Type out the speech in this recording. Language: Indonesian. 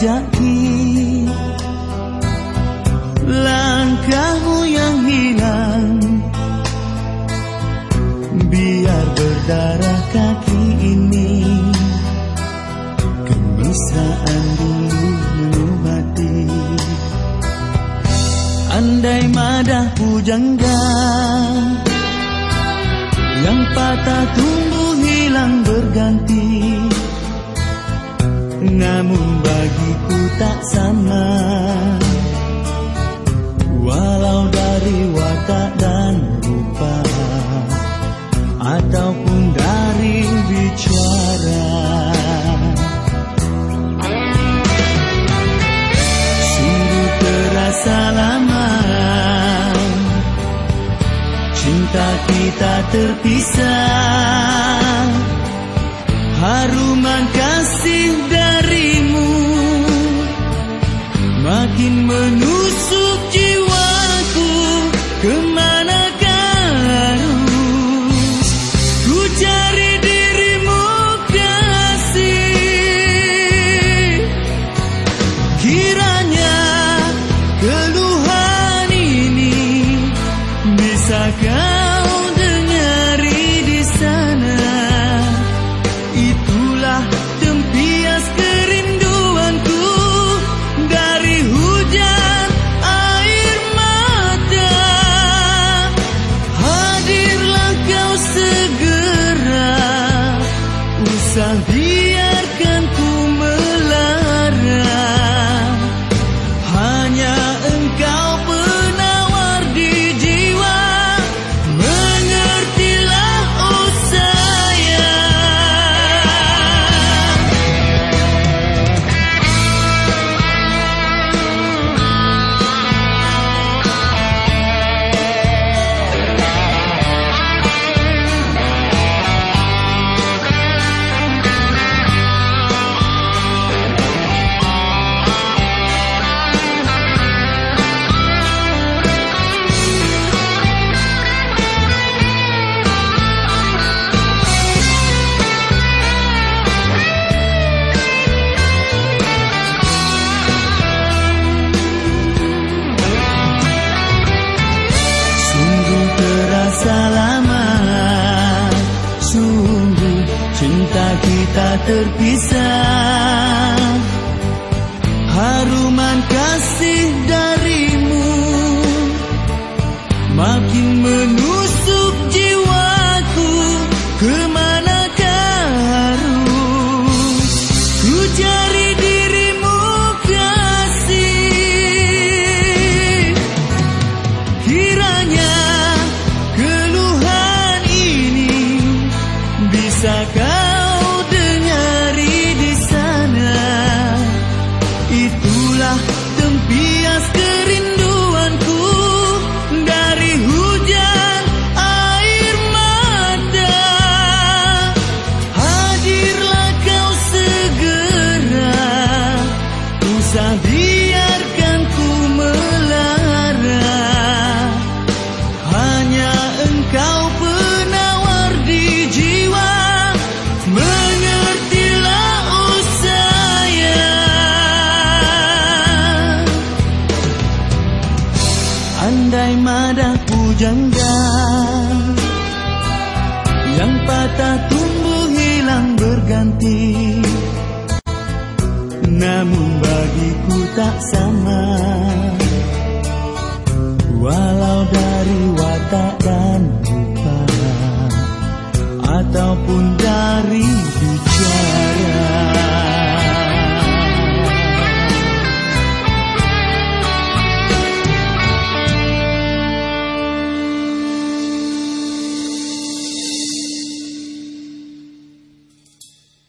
jejaki Langkahmu yang hilang. Biar berdarah kaki ini. Kemesraan dulu mengobati Andai madah pujangga Yang patah tumbuh hilang berganti. Namun bagiku tak sama. Walau dari watak dan rupa Ataupun dari bicara. Sungguh terasa lama. Cinta kita terpisah. Haruman Makin menusuk jiwaku Ke mana harus Ku cari dirimu kasih. Kiranya keluhan ini Bisa kau biarkan ku cinta kita terpisah. Haruman kasih darimu Makin menusuk bisa kau dengari di sana. Itulah tempias kerinduanku dari hujan air mata. Hadirlah kau segera, usah Andai madah pujangga Yang patah tumbuh hilang berganti. Namun bagiku tak sama Walau dari watak dan